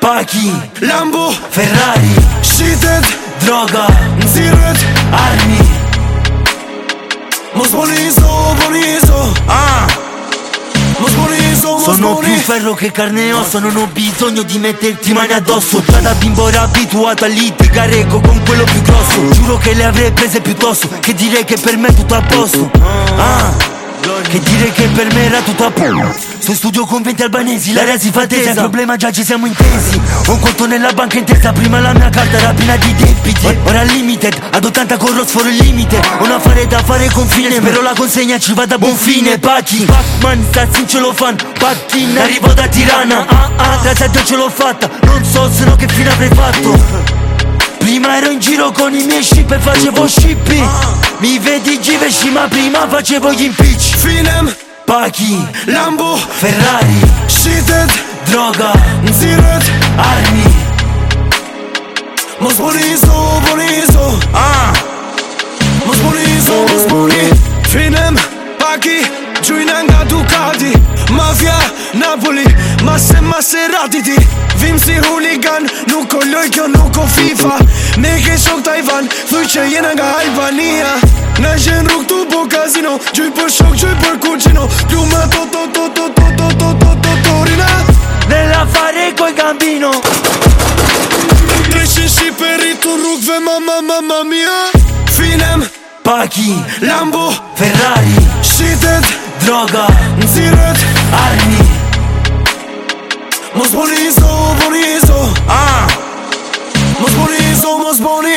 Pachi, Lambo, Ferrari, shitet, droga, nxirret armi. Mos bonizo, bonizo Ah, Mos bonizo, mos sono più ferro che carne e ossa Non ho bisogno di metterti mani addosso. Già da bimbo ero abituato a litigare con quello più grosso. Giuro che le avrei prese piuttosto Che dire che per me è tutto a posto. Ah che dire che per me era tutto a posto. Sto in studio con 20 albanesi, l'area si fa tesa Il problema già ci siamo intesi. Ho un conto nella banca intesa Prima la mia carta era piena di debiti. Ora limited, ad 80 corro sforo il limite Ho un affare da fare confine Spero la consegna ci vada a buon fine. Pachi, Pacman, Stazzi in celofan Pachin, arrivo da Tirana. Ah, ah, Grazie a Dio ce l'ho fatta Non so se no che fine avrei fatto Prima ero in giro con i miei ship e facevo shipping Mi vedi Giveshi ma prima facevo gli impicci Finem, Pachi, Lambo, Ferrari, shitet, droga, nxirret armi Mos bonizo, bonizo Ah, Mos bonizo, mos boni Finem, Paki, gjujna nga Ducati Mafia, Napoli, masse Maserati ti Vim si hooligan, nuk o loj kjo nuk o FIFA Ne ke shok Taiwan, thuj që jena nga Albania Na gjen rrug tu po kazino Gjuj për shok, gjuj për kuqino Plume to to to to to to to to to torina nell'affare coi gambino Treshin shqiperi tu rrugve mamma mamma mia Finem, Pachi, Lambo, Ferrari, gjada Në cirët arni Mos boni izo, boni izo ah. Mos boni izo, mos boni